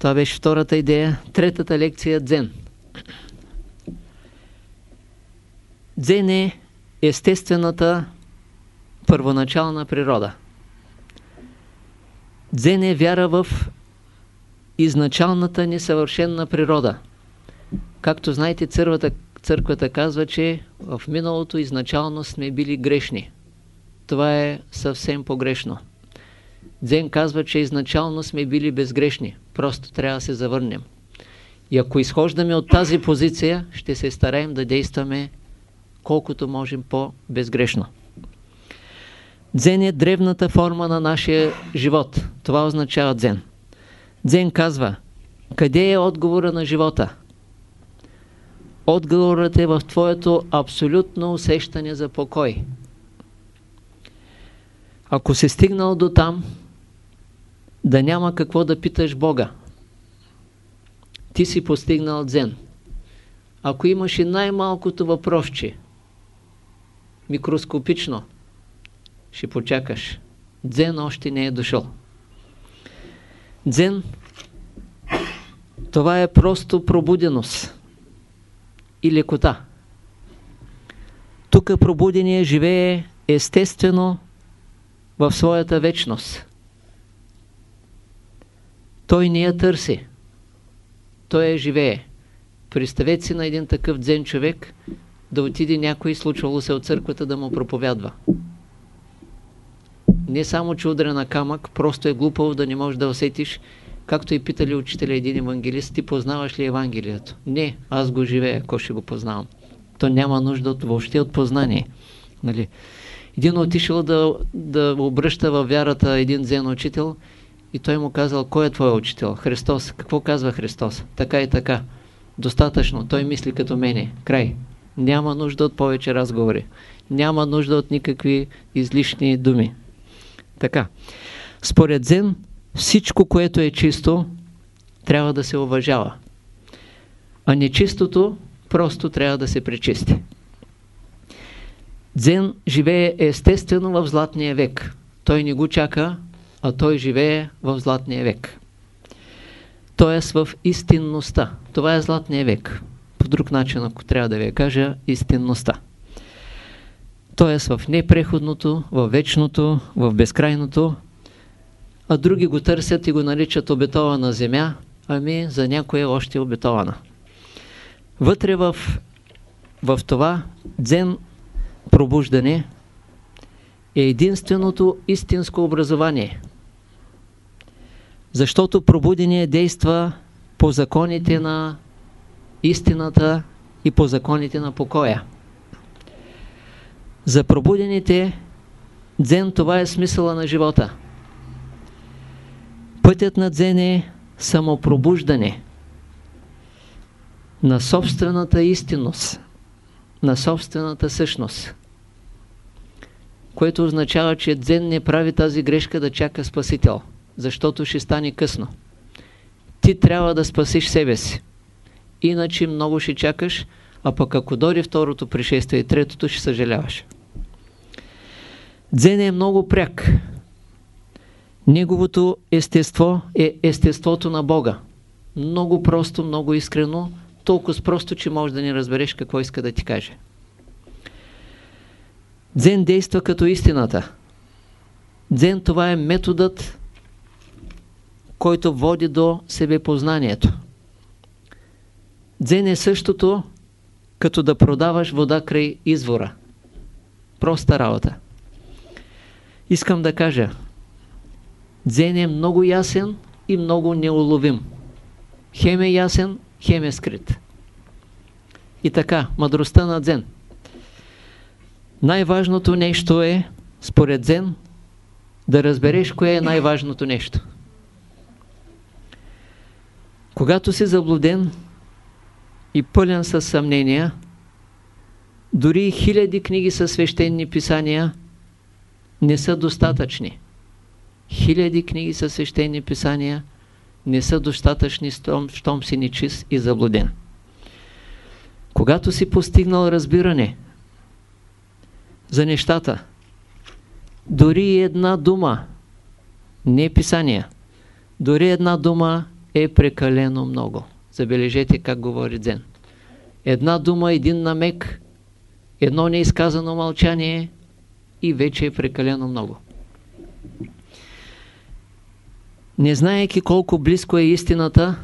Това беше втората идея. Третата лекция – дзен. Дзен е естествената първоначална природа. Дзен е вяра в изначалната несъвършенна природа. Както знаете, църквата, църквата казва, че в миналото изначално сме били грешни. Това е съвсем погрешно. Дзен казва, че изначално сме били безгрешни. Просто трябва да се завърнем. И ако изхождаме от тази позиция, ще се стараем да действаме колкото можем по-безгрешно. Дзен е древната форма на нашия живот. Това означава дзен. Дзен казва, къде е отговора на живота? Отговорът е в твоето абсолютно усещане за покой. Ако се стигнал до там, да няма какво да питаш Бога, ти си постигнал дзен. Ако имаш и най-малкото въпросче, микроскопично, ще почакаш. Дзен още не е дошъл. Дзен, това е просто пробуденост и лекота. Тук пробудения живее естествено в своята вечност. Той не я търси. Той я живее. Представете си на един такъв дзен човек да отиде някой, случвало се от църквата, да му проповядва. Не само, че удря на камък, просто е глупаво да не можеш да усетиш, както и питали учителя един евангелист, ти познаваш ли Евангелието? Не, аз го живея, ако ще го познавам. То няма нужда от, въобще от познание. Нали? Един отишъл да, да обръща във вярата един дзен учител и той му казал, кой е твой учител? Христос. Какво казва Христос? Така и така. Достатъчно. Той мисли като мене. Край. Няма нужда от повече разговори. Няма нужда от никакви излишни думи. Така. Според Зен, всичко, което е чисто, трябва да се уважава. А нечистото просто трябва да се пречисти. Дзен живее естествено в Златния век. Той не го чака, а той живее в Златния век. Тоест в истинността. Това е Златния век. По друг начин, ако трябва да ви кажа, истинността. Тоест в непреходното, в вечното, в безкрайното, а други го търсят и го наричат обетована земя, ами за някоя още обетована. Вътре в, в това дзен пробуждане е единственото истинско образование. Защото пробудение действа по законите на истината и по законите на покоя. За пробудените дзен това е смисъла на живота. Пътят на дзен е самопробуждане на собствената истинност, на собствената същност което означава, че Дзен не прави тази грешка да чака Спасител, защото ще стане късно. Ти трябва да спасиш себе си. Иначе много ще чакаш, а пък ако дойде второто пришествие и третото, ще съжаляваш. Дзен е много пряк. Неговото естество е естеството на Бога. Много просто, много искрено, толкова просто, че можеш да не разбереш какво иска да ти каже. Дзен действа като истината. Дзен това е методът, който води до себепознанието. Дзен е същото, като да продаваш вода край извора. Проста работа. Искам да кажа, дзен е много ясен и много неуловим. Хем е ясен, хем е скрит. И така, мъдростта на дзен – най-важното нещо е, според Зен, да разбереш кое е най-важното нещо. Когато си заблуден и пълен със съмнения, дори хиляди книги със свещени писания не са достатъчни. Хиляди книги със свещени писания не са достатъчни, щом, щом си нечист и заблуден. Когато си постигнал разбиране, за нещата. Дори една дума, не е писание, дори една дума е прекалено много. Забележете как говори Дзен. Една дума, един намек, едно неизказано мълчание и вече е прекалено много. Не знаеки колко близко е истината,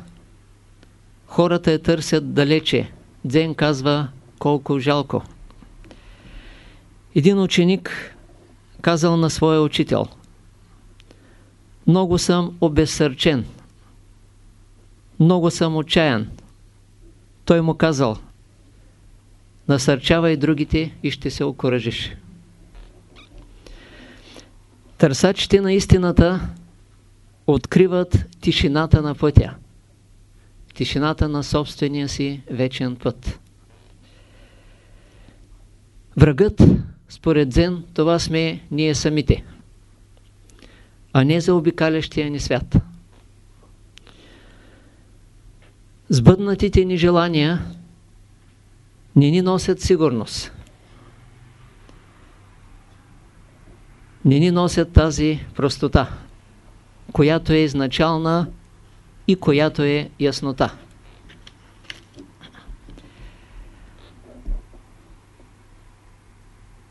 хората я търсят далече. Дзен казва колко жалко. Един ученик казал на своя учител Много съм обезсърчен. Много съм отчаян. Той му казал Насърчавай другите и ще се окоръжиш. Търсачите на истината откриват тишината на пътя. Тишината на собствения си вечен път. Врагът, според Зен, това сме ние самите, а не за обикалящия ни свят. Сбъднатите ни желания не ни носят сигурност. Не ни носят тази простота, която е изначална и която е яснота.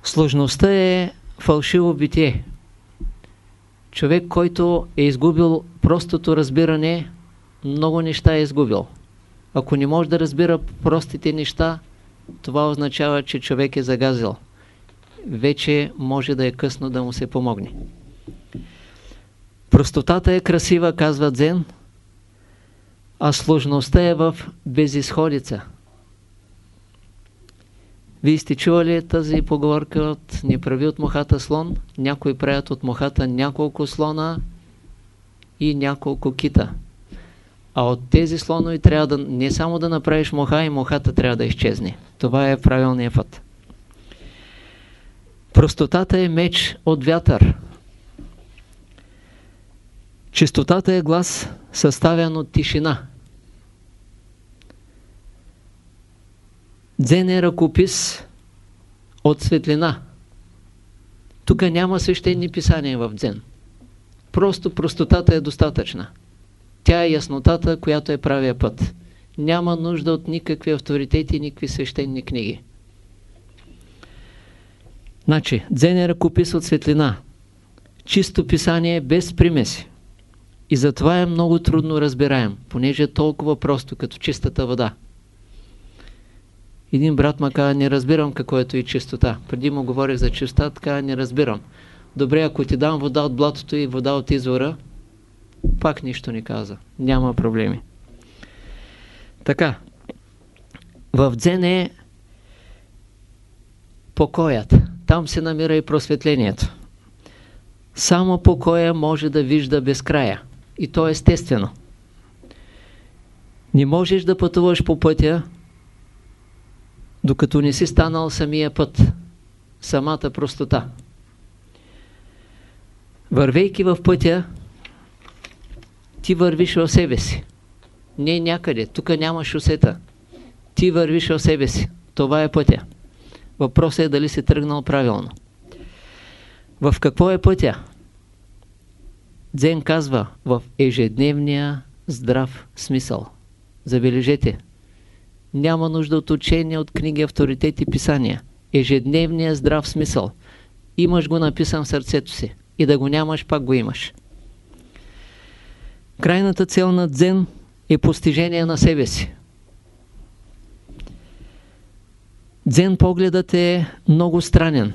Сложността е фалшиво битие. Човек, който е изгубил простото разбиране, много неща е изгубил. Ако не може да разбира простите неща, това означава, че човек е загазил. Вече може да е късно да му се помогне. Простотата е красива, казва Дзен, а сложността е в безисходица. Вие сте чували тази поговорка от не прави от мухата слон, някои правят от мухата няколко слона и няколко кита. А от тези слонови трябва да не само да направиш муха и мухата трябва да изчезне. Това е правилният път. Простотата е меч от вятър. Чистотата е глас, съставен от тишина. Дзен е ръкопис от светлина. Тук няма свещени писания в дзен. Просто простотата е достатъчна. Тя е яснотата, която е правия път. Няма нужда от никакви авторитети, никакви свещени книги. Значи, дзен е ръкопис от светлина. Чисто писание без примеси. И затова е много трудно разбираем, понеже е толкова просто, като чистата вода. Един брат ма каза, не разбирам какво е и чистота. Преди му говорих за чистота, така не разбирам. Добре, ако ти дам вода от блатото и вода от извора, пак нищо не каза. Няма проблеми. Така. В дзен е покоят. Там се намира и просветлението. Само покоя може да вижда безкрая. И то е естествено. Не можеш да пътуваш по пътя, докато не си станал самия път, самата простота. Вървейки в пътя, ти вървиш в себе си. Не някъде, тук няма шосета. Ти вървиш в себе си. Това е пътя. Въпросът е дали си тръгнал правилно. В какво е пътя? Дзен казва в ежедневния здрав смисъл. Забележете, няма нужда от учение, от книги, авторитети писания. Ежедневния здрав смисъл. Имаш го написан в сърцето си. И да го нямаш, пак го имаш. Крайната цел на дзен е постижение на себе си. Дзен погледът е много странен.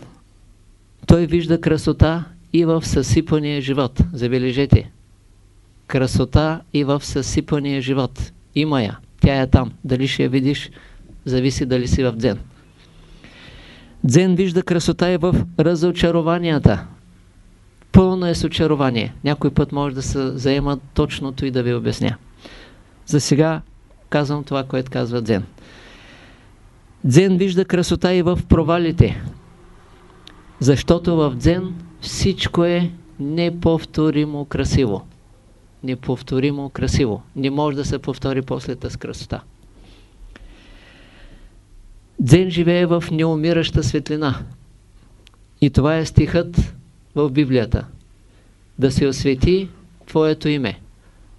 Той вижда красота и в съсипания живот. Забележете. Красота и в съсипания живот. Има я. Тя е там. Дали ще я видиш, зависи дали си в дзен. Дзен вижда красота и в разочарованията. Пълно е с очарование. Някой път може да се заема точното и да ви обясня. За сега казвам това, което казва Дзен. Дзен вижда красота и в провалите. Защото в Дзен всичко е неповторимо красиво. Неповторимо красиво. Не може да се повтори после с красота. Дзен живее в неумираща светлина. И това е стихът в Библията. Да се освети Твоето име.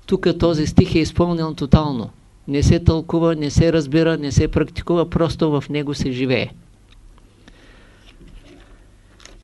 тук този стих е изпълнен тотално. Не се тълкува, не се разбира, не се практикува, просто в него се живее.